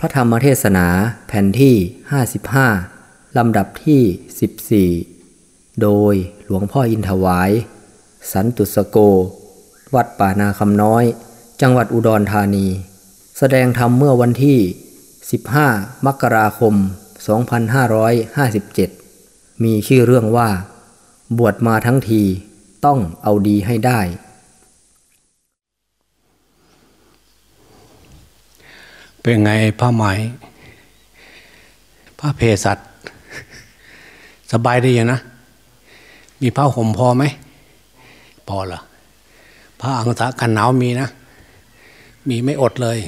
พระธรรมเทศนาแผ่นที่ 55 ลำดับที่ 14 โดยหลวงพ่ออินถวาย สันตุสโก วัดป่านาคำน้อย จังหวัดอุดรธานี แสดงธรรมเมื่อวันที่ 15 มกราคม 2557 มีชื่อเรื่องว่า บวชมาทั้งทีต้องเอาดีให้ได้ เป็นไงผ้าไหมผ้าเพสัตสบายดีอย่างนะ มีผ้าห่มพอไหม พอเหรอผ้าอังสะกันหนาวมีนะ มีไม่อดเลย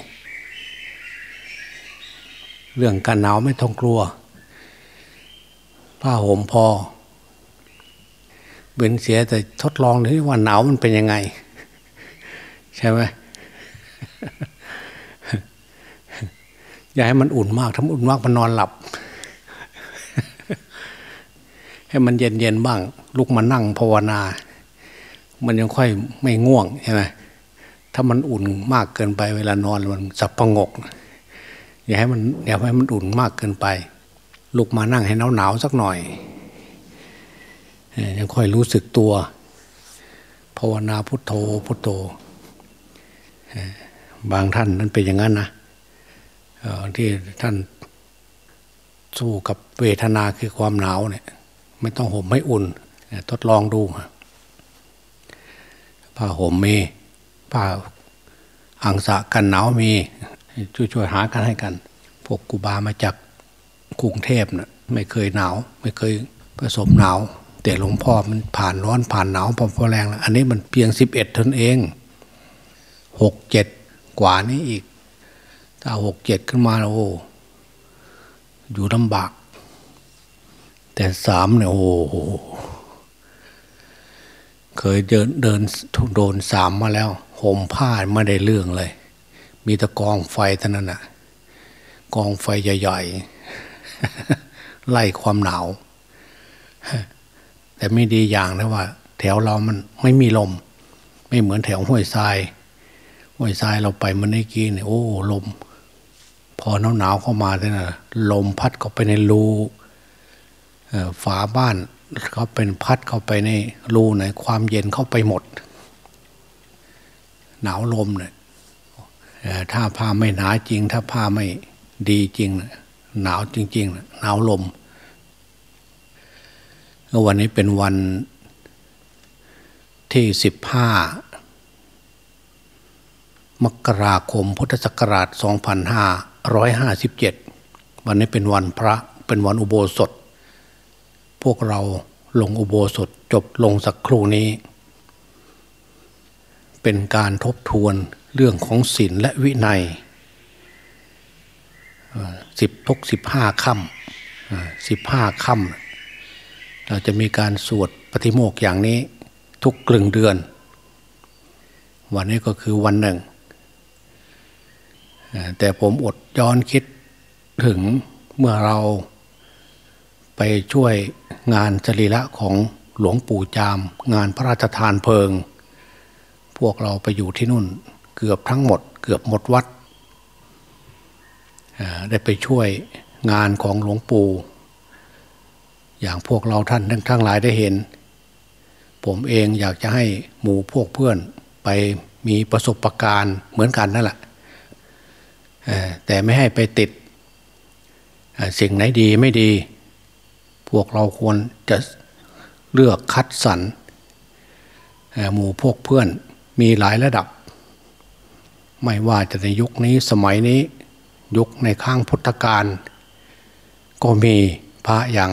เรื่องกันหนาวไม่ต้องกลัว ผ้าห่มพอเว้นเสียแต่ทดลองที่ว่าหนาวมันเป็นยังไง ใช่ไหม อย่าให้มันอุ่นมากถ้าอุ่นมากมันนอนหลับ ให้มันเย็นเย็นบ้าง ลุกมานั่งภาวนา มันยังค่อยไม่ง่วงใช่ไหมถ้ามันอุ่นมากเกินไป เวลานอนมันสับประงก อย่าให้มันอย่าให้มันอุ่นมากเกินไป ลุกมานั่งให้หนาวหนาวสักหน่อยยังค่อยรู้สึกตัวภาวนาพุทโธพุทโธบางท่านนั้นเป็นอย่างนั้นนะ ที่ท่านสู้กับเวทนาคือความหนาวเนี่ยไม่ต้องห่มไม่อุ่น ทดลองดูผ้าห่มมีผ้าอังสะกันหนาวมีช่วยๆหากันให้กันพวกกูบามาจากกรุงเทพนะ่ะไม่เคยหนาว ไม่เคยผสมหนาว แต่หลวงพ่อมันผ่านร้อนผ่านหนาวพอพอแรงแล้วอันนี้มันเพียงสิบเอ็ดทนเองหกเจ็ดกว่านี้อีก ถ้าหกเจ็ดขึ้นมาโอ้อยู่ลำบาก แต่สามเนี่ยโอ้โหเคยเดินเดินโดนสามมาแล้วห่มผ้าไม่ได้เรื่องเลย มีตะกองไฟเท่านั้นน่ะกองไฟใหญ่ๆ ไล่ความหนาว แต่ไม่ดีอย่างนะว่า แถวเรามันไม่มีลม ไม่เหมือนแถวห้วยทรายห้วยทรายเราไปมันได้กี้เนี่ยโอ้ลม พอหนาวหนาวเข้ามาเนี่ยนะลมพัดเข้าไปในรูฝาบ้านเขาเป็นพัดเข้าไปในรูไหนความเย็นเข้าไปหมด หนาวลมเนี่ยถ้าผ้าไม่หนาจริง ถ้าผ้าไม่ดีจริง หนาวจริงๆหนาวลมวันนี้เป็นวันที่สิบห้ามกราคมพุทธศักราช 2557วันนี้เป็นวันพระเป็นวันอุโบสถ พวกเราลงอุโบสถจบลงสักครู่นี้ เป็นการทบทวนเรื่องของศีลและวินัยสิบทุกสิบห้าค่ำสิบห้าค่ำเราจะมีการสวดปฏิโมกอย่างนี้ทุกกลึงเดือน วันนี้ก็คือวันหนึ่ง แต่ผมอดย้อนคิดถึงเมื่อเราไปช่วยงานจรีละของหลวงปู่จาม งานพระราชทานเพลิง พวกเราไปอยู่ที่นู่นเกือบทั้งหมด เกือบหมดวัด ได้ไปช่วยงานของหลวงปู่ อย่างพวกเราท่านทั้งทั้งหลายได้เห็น ผมเองอยากจะให้หมู่พวกเพื่อนไปมีประสบะการณ์เหมือนกันนั่นแหละ แต่ไม่ให้ไปติดสิ่งไหนดีไม่ดี พวกเราควรจะเลือกคัดสรรหมู่พวกเพื่อนมีหลายระดับ ไม่ว่าจะในยุคนี้สมัยนี้ยุคในข้างพุทธกาลก็มีพระอย่าง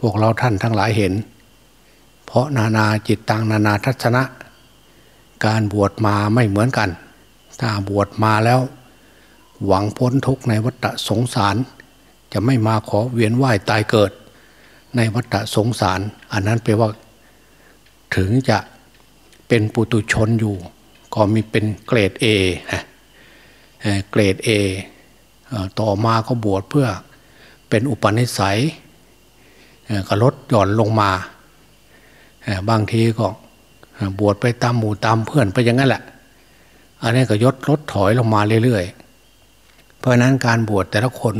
พวกเราท่านทั้งหลายเห็น เพราะนานาจิตตังนานาทัศนะ การบวชมาไม่เหมือนกัน ถ้าบวชมาแล้ว หวังพ้นทุกในวัฏสงสาร จะไม่มาขอเวียนว่ายตายเกิด ในวัฏสงสาร อันนั้นแปลว่า ถึงจะเป็นปุตุชนอยู่ ก็มีเป็นเกรดเอเกรดเอต่อมาก็บวชเพื่อเป็นอุปนิสัยก็ลดหย่อนลงมา บางทีก็บวชไปตามหมู่ตามเพื่อนไปอย่างนั้นแหละ อันนี้ก็ยดลดถอยลงมาเรื่อย เพราะนั้นการบวชแต่ละคน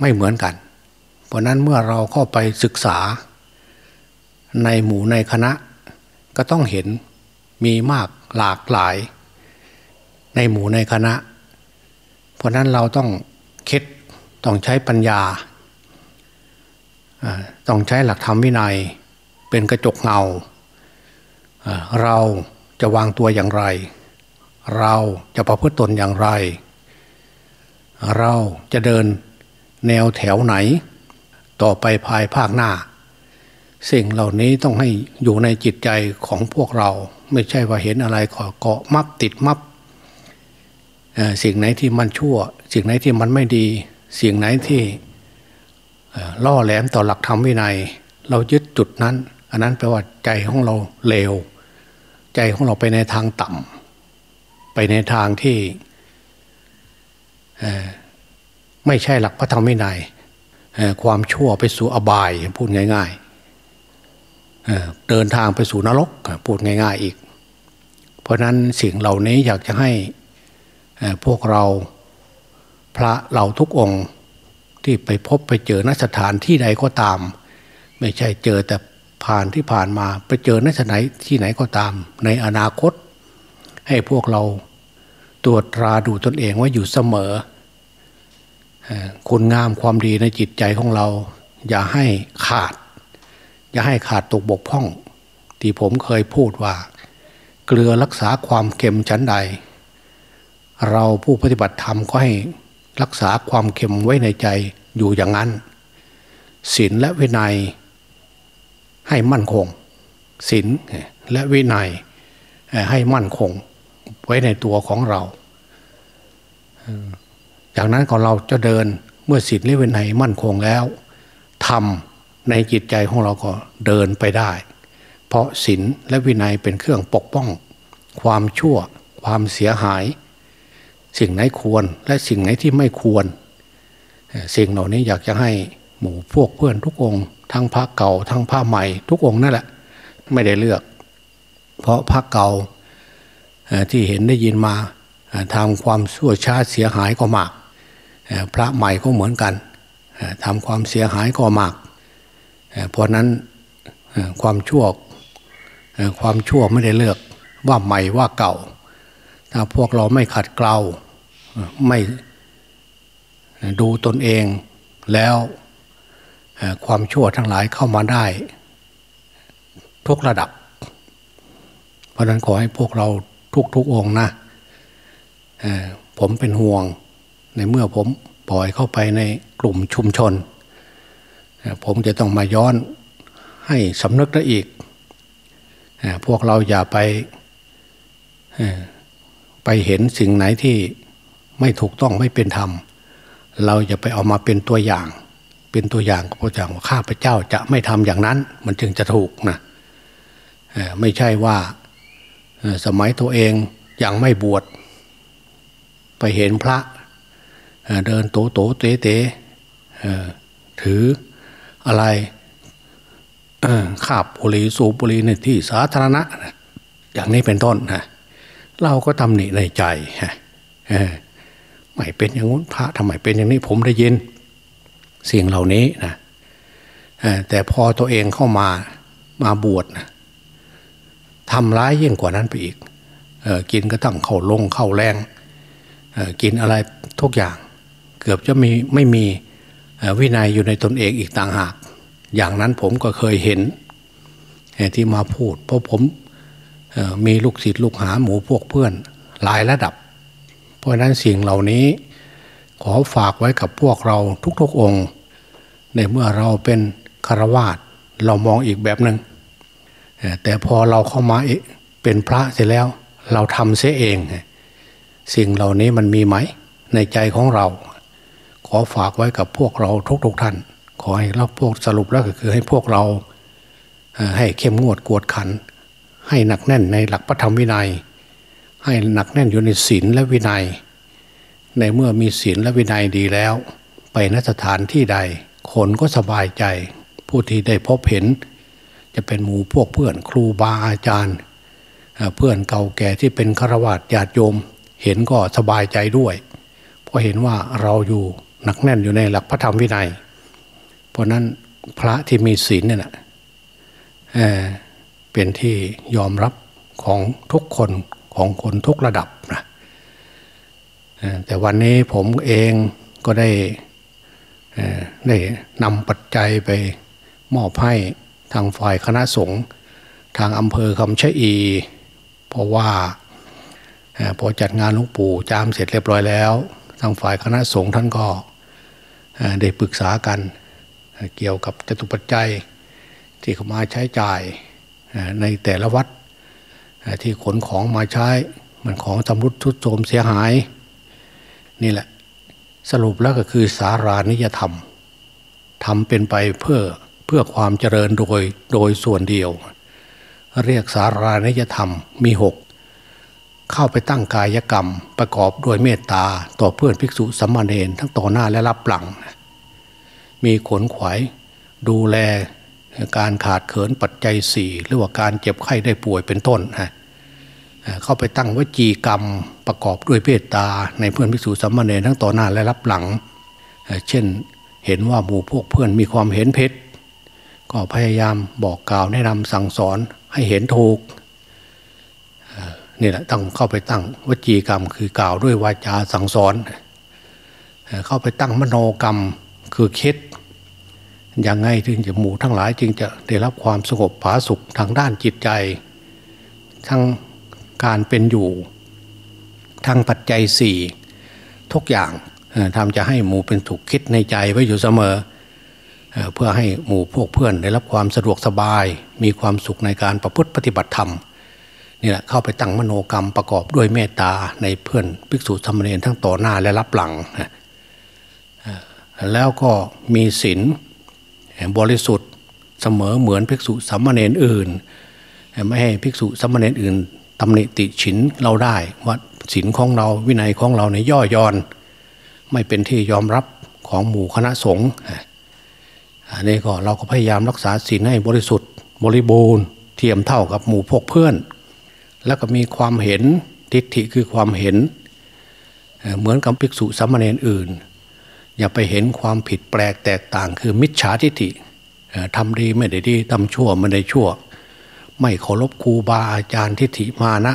ไม่เหมือนกัน เพราะนั้นเมื่อเราเข้าไปศึกษา ในหมู่ในคณะ ก็ต้องเห็นมีมากหลากหลาย ในหมู่ในคณะ เพราะนั้นเราต้องคิดต้องใช้ปัญญา ต้องใช้หลักธรรมวินัยเป็นกระจกเงา เราจะวางตัวอย่างไร เราจะประพฤติตนอย่างไร เราจะเดินแนวแถวไหน ต่อไปภายภาคหน้า สิ่งเหล่านี้ต้องให้อยู่ในจิตใจของพวกเรา ไม่ใช่ว่าเห็นอะไรขอเกาะมับติดมับสิ่งไหนที่มันชั่ว สิ่งไหนที่มันไม่ดี สิ่งไหนที่ล่อแหลมต่อหลักธรรมวินัย เรายึดจุดนั้น อันนั้นแปลว่าใจของเราเลว ใจของเราไปในทางต่ำไปในทางที่ ไม่ใช่หลักพระธรรมวินัยความชั่วไปสู่อบายพูดง่ายๆเดินทางไปสู่นรกพูดง่าย ๆอีก เพราะนั้นสิ่งเหล่านี้อยากจะให้พวกเราพระเราทุกองค์ที่ไปพบไปเจอนัสถานที่ใดก็ตาม ไม่ใช่เจอแต่ผ่านที่ผ่านมาไปเจอนสถานที่ไหนก็ตาม ในอนาคต ให้พวกเรา ตรวจตราดูตนเองว่าอยู่เสมอคุณงามความดีในจิตใจของเรา อย่าให้ขาด อย่าให้ขาดตกบกพร่อง ที่ผมเคยพูดว่า เกลือรักษาความเค็มชั้นใด เราผู้ปฏิบัติธรรมก็ให้รักษาความเค็มไว้ในใจอยู่อย่างนั้นศีลและวินัย ให้มั่นคงศีลและวินัยให้มั่นคง ไว้ในตัวของเรา จากนั้นก็เราจะเดินเมื่อศีลและวินัยมั่นคงแล้วทำในจิตใจของเราก็เดินไปได้ เพราะศีลและวินัยเป็นเครื่องปกป้อง ความชั่ว ความเสียหาย สิ่งไหนควรและสิ่งไหนที่ไม่ควร สิ่งเหล่านี้อยากจะให้หมู่พวกเพื่อนทุกองค์ ทั้งพระเก่า ทั้งพระใหม่ ทุกองค์นั่นแหละ ไม่ได้เลือก เพราะพระเก่า ที่เห็นได้ยินมาทำความชั่วช้าเสียหายก็มาก พระใหม่ก็เหมือนกันทำความเสียหายก็มาก เพราะนั้นความชั่วความชั่วไม่ได้เลือกว่าใหม่ว่าเก่า ถ้าพวกเราไม่ขัดเกลาไม่ดูตนเองแล้วความชั่วทั้งหลายเข้ามาได้ ทุกระดับ เพราะนั้นขอให้พวกเรา ทุกๆองนะผมเป็นห่วงในเมื่อผมปล่อยเข้าไปในกลุ่มชุมชน ผมจะต้องมาย้อนให้สำนึกได้อีก พวกเราอย่าไปไปเห็นสิ่งไหนที่ไม่ถูกต้องไม่เป็นธรรม เราจะไปเอามาเป็นตัวอย่าง เป็นตัวอย่างก็พระเจ้าว่าข้าพเจ้าจะไม่ทำอย่างนั้น มันจึงจะถูกนะไม่ใช่ว่า สมัยตัวเองยังไม่บวชไปเห็นพระเดินโตโตเตเตถืออะไรขาบบุหรี่สูบบุหรี่ในที่สาธารณะ อย่างนี้เป็นต้นนะเราก็ตำหนิในใจฮะไม่เป็นอย่างนู้นพระทำไมเป็นอย่างนี้ผมได้ยินสิ่งเหล่านี้นะแต่พอตัวเองเข้ามามาบวชนะ ทำร้ายยิ่งกว่านั้นไปอีกกินก็ต้องเข้าลงเข้าแรงกินอะไรทุกอย่างเกือบจะมีไม่มีวินัยอยู่ในตนเองอีกต่างหาก อย่างนั้นผมก็เคยเห็นที่มาพูด เพราะผมมีลูกศิษย์ลูกหาหมูพวกเพื่อนหลายระดับ เพราะนั้นสิ่งเหล่านี้ขอฝากไว้กับพวกเราทุกๆองค์ ในเมื่อเราเป็นคารวาสเรามองอีกแบบหนึง่ง แต่พอเราเข้ามาเป็นพระเสร็จแล้ว เราทำเสียเอง สิ่งเหล่านี้มันมีไหม ในใจของเรา ขอฝากไว้กับพวกเราทุกๆทท่าน ขอให้เราพวกสรุปแล้วก็คือให้พวกเราให้เข้มงวดกวดขัน ให้หนักแน่นในหลักพระธรรมวินัย ให้หนักแน่นอยู่ในศีลและวินัย ในเมื่อมีศีลและวินัยดีแล้ว ไปนสถานที่ใด คนก็สบายใจ ผู้ที่ได้พบเห็น จะเป็นหมู่พวกเพื่อนครูบาอาจารย์ เพื่อนเก่าแก่ที่เป็นฆราวาสญาติโยม เห็นก็สบายใจด้วย เพราก็เห็นว่าเราอยู่หนักแน่นอยู่ในหลักพระธรรมวินัย เพราะนั้นพระที่มีศีลเนี่ยนะเเป็นที่ยอมรับของทุกคนของคนทุกระดับนะแต่วันนี้ผมเองก็ได้ได้นำปัจจัยไปมอบให้ ทางฝ่ายคณะสงฆ์ทางอำเภอคำชะอี เพราะว่าพอจัดงานหลวงปู่จามเสร็จเรียบร้อยแล้ว ทางฝ่ายคณะสงฆ์ท่านก็ได้ปรึกษากันเกี่ยวกับจตุปัจจัยที่เขามาใช้จ่ายในแต่ละวัดที่ขนของมาใช้มันของตำรุดทุดโทมเสียหาย นี่แหละสรุปแล้วก็คือสารานิยธรรมทำเป็นไปเพื่อ เพื่อความเจริญโดยโดยส่วนเดียว เรียกสารานิยธรรมมีหกเข้าไปตั้งกายกรรมประกอบด้วยเมตตาต่อเพื่อนภิกษุสัมมาเนนทั้งต่อหน้าและรับหลัง มีขนขวายดูแลการขาดเขินปัจจัยสี่หรือว่าการเจ็บไข้ได้ป่วยเป็นต้นฮะเข้าไปตั้งวจีกรรมประกอบด้วยเมตตา ในเพื่อนภิกษุสัมมาเนทั้งต่อหน้าและรับหลัง เช่นเห็นว่าหมู่พวกเพื่อนมีความเห็นเพชร ก็พยายามบอกกล่าวแนะนำสั่งสอนให้เห็นถูกนี่แหละต้องเข้าไปตั้งวจีกรรม คือกล่าวด้วยวาจาสั่งสอน เข้าไปตั้งมโนกรรมคือคิดอย่างไงถึงจะหมู่ทั้งหลายจึงจะได้รับความสงบผาสุขทางด้านจิตใจ ทั้งการเป็นอยู่ทางปัจจัยสี่ทุกอย่างทำจะให้หมู่เป็นถูกคิดในใจไว้อยู่เสมอเเพื่อให้หมู่พวกเพื่อนได้รับความสะดวกสบาย มีความสุขในการประพฤติปฏิบัติธรรมนี่แหละเข้าไปตั้งมโนกรรมประกอบด้วยเมตตาในเพื่อนภิกษุธรรมเนรทั้งต่อหน้าและรับหลัง แล้วก็มีศีลบริสุทธิ์เสมอเหมือนภิกษุสัมมาเนรอื่น ไม่ให้ภิกษุสัมมาเนรอื่นตำหนิติฉินเราได้ว่าศีลของเราวินัยของเราในย่อย่อน ไม่เป็นที่ยอมรับของหมู่คณะสงฆ์ อันนี้ก็เราก็พยายามรักษาศีลให้บริสุทธิ์ บริบูรณ์ เทียมเท่ากับหมู่พวกเพื่อน แล้วก็มีความเห็นทิฏฐิคือความเห็น เหมือนกับภิกษุสัมเนรอื่น อย่าไปเห็นความผิดแปลกแตกต่าง คือมิจฉาทิฏฐิทำดีไม่ได้ดีทำชั่วไม่ได้ชั่ว ไม่เคารพครูบาอาจารย์ทิฏฐิมานะ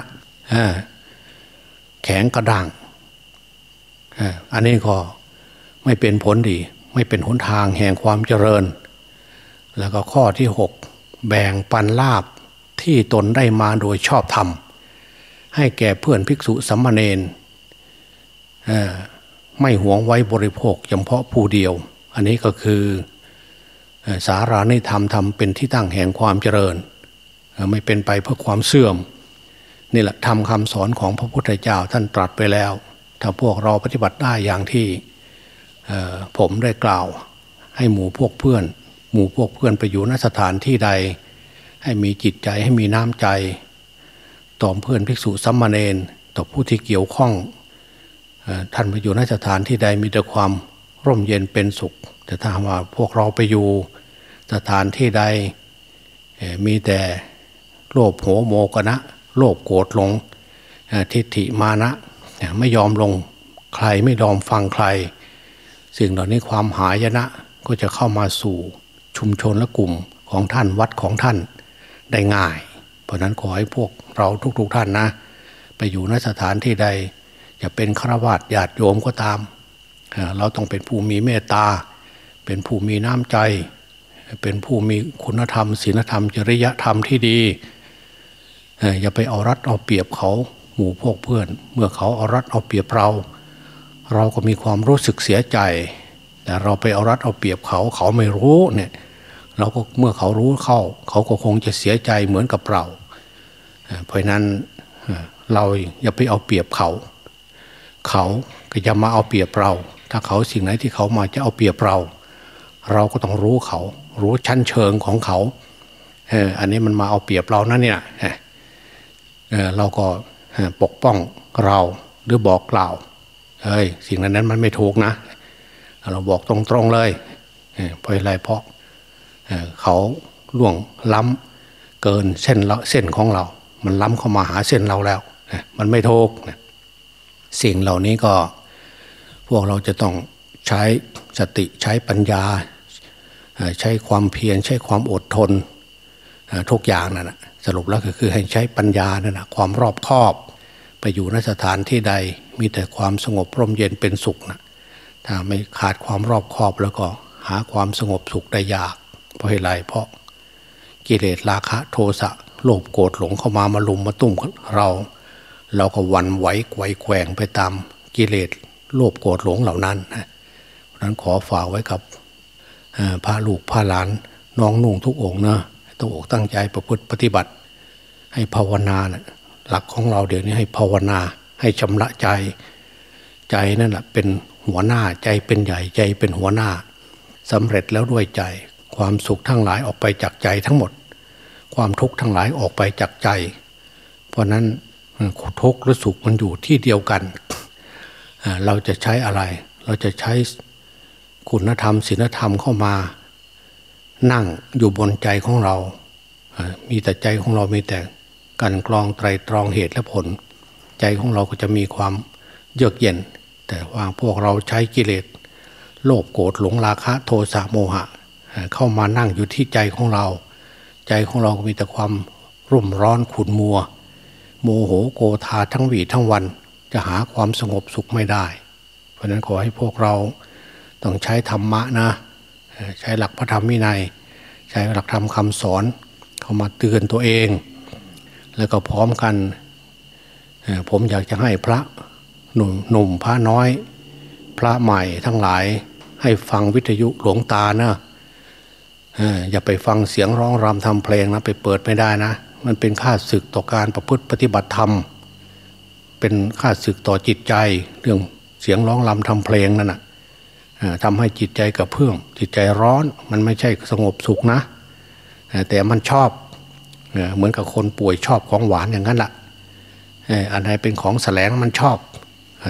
แข็งกระด้างอันนี้ก็ไม่เป็นผลดี ไม่เป็นหนทางแห่งความเจริญ แล้วก็ข้อที่หกแบ่งปันลาบที่ตนได้มาโดยชอบธรรม ให้แก่เพื่อนภิกษุสัมมาเนนไม่หวงไว้บริโภคเฉพาะผู้เดียว อันนี้ก็คือสาราในธรรมทำเป็นที่ตั้งแห่งความเจริญ ไม่เป็นไปเพื่อความเสื่อมนี่แหละทำคำสอนของพระพุทธเจ้าท่านตรัสไปแล้ว ถ้าพวกเราปฏิบัติได้อย่างที่ ผมได้กล่าว ให้หมู่พวกเพื่อน หมู่พวกเพื่อนไปอยู่ณสถานที่ใด ให้มีจิตใจให้มีน้ำใจ ต่อเพื่อนภิกษุสัมมาเนนต่อผู้ที่เกี่ยวข้องท่านไปอยู่ในสถานที่ใดมีแต่ความร่มเย็นเป็นสุข แต่ถ้าว่าพวกเราไปอยู่สถานที่ใดมีแต่โลภโหโมกนะโลภโกรธหลงทิฏฐิมานะไม่ยอมลงใครไม่ยอมฟังใคร สิ่งเหล่านี้ความหายนะก็จะเข้ามาสู่ชุมชนและกลุ่มของท่านวัดของท่านได้ง่าย เพราะนั้นขอให้พวกเราทุกๆทท่านนะ ไปอยู่ในสถานที่ใด จะเป็นฆราวาสญาติโยมก็ตาม เราต้องเป็นผู้มีเมตตา เป็นผู้มีน้ำใจ เป็นผู้มีคุณธรรมศีลธรรมจริยธรรมที่ดีอย่าไปเอารัดเอาเปรียบเขาหมู่พวกเพื่อน เมื่อเขาเอารัดเอาเปรียบเรา เราก็มีความรู้สึกเสียใจ แต่เราไปเอารัดเอาเปรียบเขาเขาไม่รู้เนี่ยเราก็เมื่อเขารู้เข้า เขาก็คงจะเสียใจเหมือนกับเรา เพราะนั้นเราอย่าไปเอาเปรียบเขา เขาก็จะมาเอาเปรียบเรา ถ้าเขาสิ่งไหนที่เขามาจะเอาเปรียบเรา เราก็ต้องรู้เขา รู้ชั้นเชิงของเขาเอออันนี้มันมาเอาเปรียบเรานั่นเนี่ยเออเราก็ปกป้องเราหรือบอกกล่าว เฮ้ยสิ่งนั้นนั้นมันไม่ถูกนะ เราบอกตรงๆเลยเพราะอะไรเพราะเขาล่วงล้ำเกินเส้นเส้นของเรา มันล้ำเข้ามาหาเส้นเราแล้วมันไม่ถูกสิ่งเหล่านี้ก็พวกเราจะต้องใช้สติใช้ปัญญา ใช้ความเพียรใช้ความอดทนทุกอย่างนั่นนะสรุปแล้วก็คือให้ใช้ปัญญานั่นนะความรอบคอบ ไปอยู่นสถานที่ใดมีแต่ความสงบร่มเย็นเป็นสุขนะถ้าไม่ขาดความรอบคอบแล้วก็หาความสงบสุขได้ยาก เพราะเหตุไรเพราะกิเลสราคะโทสะโลภโกรธหลงเข้ามามาลุมมาตุ้มเรา เราก็วันไหวไกวแกว่งไปตามกิเลสโลภโกรธหลงเหล่านั้นนะนั้นขอฝากไว้กับพระลูกพระหลานน้องนุ่งทุกองนะต้องอกตั้งใจประพฤติปฏิบัติ ให้ภาวนานะ หลักของเราเดี๋ยวนี้ให้ภาวนาให้ชำระใจ ใจนั่นแหละเป็นหัวหน้าใจเป็นใหญ่ใจเป็นหัวหน้าสำเร็จแล้วด้วยใจ ความสุขทั้งหลายออกไปจากใจทั้งหมด ความทุกข์ทั้งหลายออกไปจากใจ เพราะนั้นทุกข์หรือสุขมันอยู่ที่เดียวกัน เราจะใช้อะไร เราจะใช้คุณธรรมศีลธรรมเข้ามา นั่งอยู่บนใจของเรา มีแต่ใจของเรามีแต่ การกรองไตรตรองเหตุและผล ใจของเราก็จะมีความเยือกเย็น แต่ว่าพวกเราใช้กิเลสโลภโกรธหลงราคะโทสะโมหะ เข้ามานั่งอยู่ที่ใจของเรา ใจของเราก็มีแต่ความรุ่มร้อนขุนมัว โมโหโกธาทั้งวีทั้งวันจะหาความสงบสุขไม่ได้ เพราะนั้นขอให้พวกเราต้องใช้ธรรมะนะ ใช้หลักพระธรรมวินัย ใช้หลักธรรมคำสอนเข้ามาเตือนตัวเอง แล้วก็พร้อมกัน ผมอยากจะให้พระหนุ่มหนุ่มพระน้อย พระใหม่ทั้งหลายให้ฟังวิทยุหลวงตานะอย่าไปฟังเสียงร้องรำทำเพลงนะไปเปิดไม่ได้นะ มันเป็นค่าศึกต่อการประพฤติปฏิบัติธรรม เป็นค่าศึกต่อจิตใจ เรื่องเสียงร้องรำทำเพลงนั่นนะทำให้จิตใจกระเพื่อมจิตใจร้อนมันไม่ใช่สงบสุขนะ แต่มันชอบ เหมือนกับคนป่วยชอบของหวานอย่างนั้นแหละอันไหนเป็นของแสลงมันชอบ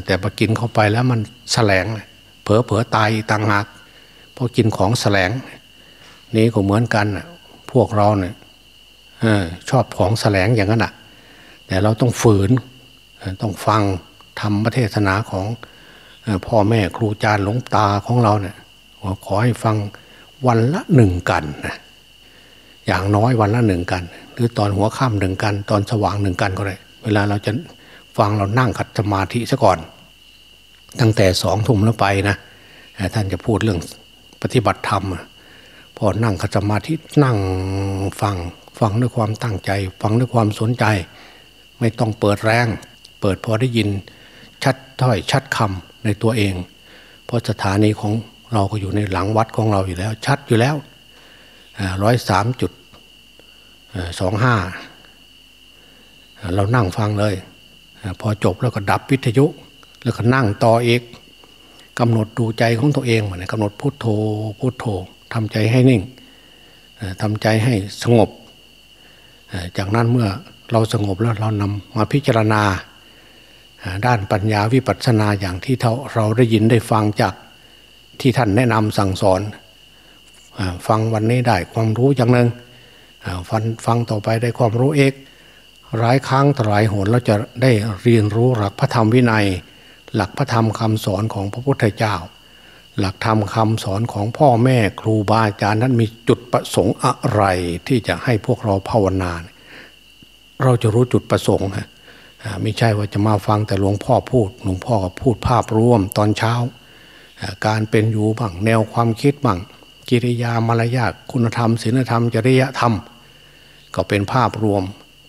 แต่พอกินเข้าไปแล้วมันแสลงเผลอเผลอตายต่างหากเพราะกินของแสลง นี้ก็เหมือนกันพวกเราเนี่ยชอบของแสลงอย่างนั้นแหะแต่เราต้องฝืนต้องฟังทำประเทศนาของพ่อแม่ครูอาจารย์หลวงตาของเราเนี่ยขอให้ฟังวันละหนึ่งกันนะอย่างน้อยวันละหนึ่งกัน รือตอนหัวค่ำหนึ่งกัน ตอนสว่างหนึ่งกันก็ได้เวลาเราจะฟังเรานั่งขัดสมาธิซะก่อน ตั้งแต่สองทุ่มแล้วไปนะท่านจะพูดเรื่องปฏิบัติธรรมพอนั่งขัดสมาธินั่งฟังฟังด้วยความตั้งใจ ฟังด้วยความสนใจ ไม่ต้องเปิดแรง เปิดพอได้ยินชัดถ้อยชัดคำในตัวเอง เพราะสถานีของเราก็อยู่ในหลังวัดของเราอยู่แล้ว ชัดอยู่แล้วร้อยสามจุด สองห้าเรานั่งฟังเลย พอจบแล้วก็ดับวิทยุ แล้วก็นั่งต่อเอกกำหนดดูใจของตัวเองเหมือนกำหนดพุโทโธพุโทโธทำใจให้นิ่งทำใจให้สงบ จากนั้นเมื่อเราสงบแล้วเรานำมาพิจารณา ด้านปัญญาวิปัสสนาอย่างที่เราได้ยินได้ฟังจากที่ท่านแนะนำสั่งสอน ฟังวันนี้ได้ความรู้อย่างหนึ่ง ฟังฟังต่อไปได้ความรู้เอกหลายครั้งหลายหนเราจะได้เรียนรู้หลักพระธรรมวินัย หลักพระธรรมคำสอนของพระพุทธเจ้า หลักธรรมคำสอนของพ่อแม่ครูบาอาจารย์นั้นมีจุดประสงค์อะไรที่จะให้พวกเราภาวนา เราจะรู้จุดประสงค์ไม่ใช่ว่าจะมาฟังแต่หลวงพ่อพูดหลวงพ่อก็พูดภาพรวมตอนเช้า การเป็นอยู่บ้างแนวความคิดบ้าง กิริยามารยาทคุณธรรมศีลธรรม จริยธรรม ก็เป็นภาพรวม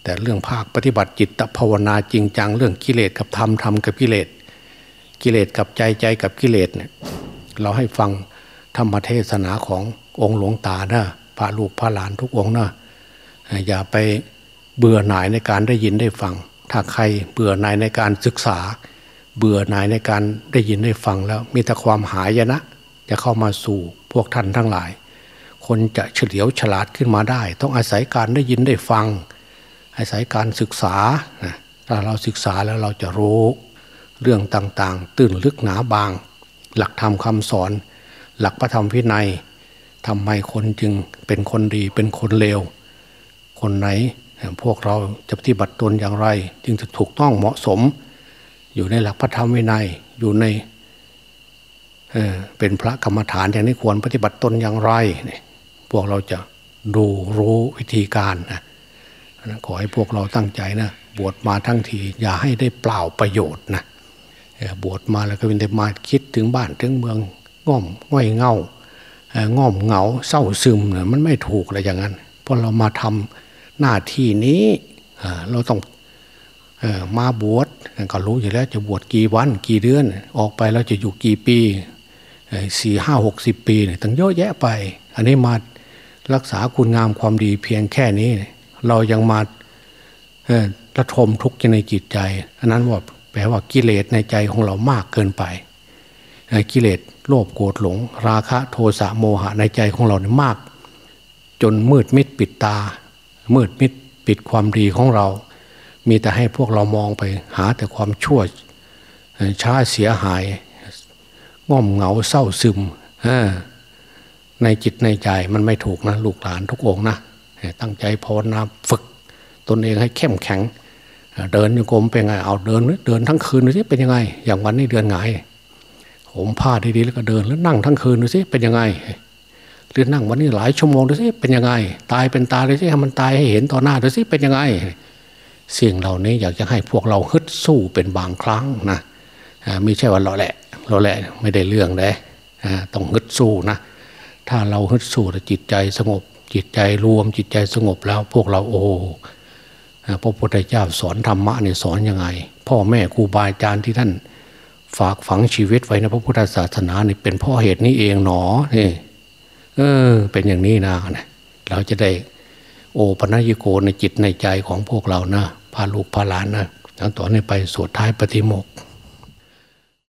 แต่เรื่องภาคปฏิบัติจิตภาวนาจริงจังเรื่องกิเลสกับธรรมธรรมกับกิเลสกิเลสกับใจใจกับกิเลสเนี่ยเราให้ฟังธรรมเทศนาขององค์หลวงตานะพระลูกพระหลานทุกองนะอย่าไปเบื่อหน่ายในการได้ยินได้ฟัง ถ้าใครเบื่อหน่ายในการศึกษา เบื่อหน่ายในการได้ยินได้ฟังแล้ว มีแต่ความหายนะ จะเข้ามาสู่ พวกท่านทั้งหลาย คนจะเฉลียวฉลาดขึ้นมาได้ ต้องอาศัยการได้ยินได้ฟัง อาศัยการศึกษาถ้าเราศึกษาแล้วเราจะรู้เรื่องต่างๆ ตื่นลึกหนาบาง หลักธรรมคำสอน หลักพระธรรมพินัยทำไมคนจึงเป็นคนดีเป็นคนเลว คนไหนพวกเราจะปฏิบัติตนอย่างไร จึงจะถูกต้องเหมาะสม อยู่ในหลักพระธรรมวินัยอยู่ใน เป็นพระกรรมฐานอย่างนี้ควรปฏิบัติตนอย่างไรเนี่ยพวกเราจะดูรู้วิธีการนะขอให้พวกเราตั้งใจนะบวชมาทั้งทีอย่าให้ได้เปล่าประโยชน์นะบวชมาแล้วก็เป็นแต่มาคิดถึงบ้านถึงเมืองง่อมง่อยเงาเอ่ง่อมเหงาเศร้าซึมเนี่ยมันไม่ถูกเลยอย่างนั้นเพราะเรามาทำหน้าที่นี้เราต้องมาบวชก็รู้อยู่แล้วจะบวชกี่วันกี่เดือน ออกไปแล้วจะอยู่กี่ปี สี่ห้าหกสิบปีเนี่ยตั้งเยอะแยะไป อันนี้มารักษาคุณงามความดีเพียงแค่นี้ เรายังมาระทมทุกข์ในจิตใจ อันนั้นว่าแปลว่ากิเลสในใจของเรามากเกินไปกิเลสโลภโกรธหลง ราคะโทสะโมหะในใจของเราเนี่ยมาก จนมืดมิดปิดตา มืดมิดปิดความดีของเรา มีแต่ให้พวกเรามองไปหาแต่ความชั่วช้าเสียหาย ง่อมเหงาเศร้าซึมในจิตในใจมันไม่ถูกนะ ลูกหลานทุกองนะตั้งใจภาวนาฝึก ตนเองให้เข้มแข็ง เดินโยกมเป็นไงเอาเดินเดินทั้งคืนดูสิเป็นยังไง อย่างวันนี้เดือนไงผมผ้าดีๆแล้วก็เดินแล้วนั่งทั้งคืนดูสิเป็นยังไงหรือนั่งวันนี้หลายชั่วโมงดูสิเป็นยังไง ตายเป็นตายเลยสิให้มันตายให้เห็นต่อหน้าดูสิเป็นยังไงสิ่งเหล่านี้อยากจะให้พวกเราฮึดสู้เป็นบางครั้งนะไม่ใช่ว่าเราแหละ เราแหละไม่ได้เรื่องเลยต้องฮึดสู้นะ ถ้าเราฮึดสู้จิตใจสงบ จิตใจรวมจิตใจสงบแล้วพวกเราโอ้พระพุทธเจ้าสอนธรรมะเนี่ยสอนยังไง พ่อแม่ครูบาอาจารย์ที่ท่านฝากฝังชีวิตไว้ในพระพุทธศาสนาเนี่เป็นเพ่อเหตุนี้เองหนอนี่เออ เป็นอย่างนี้นะนะเราจะได้ โอปัญญิโกในจิตในใจของพวกเรานะพาลูกพาหลานนะตั้งต่อนนี้ไปสวดท้ายปฏิโมกข์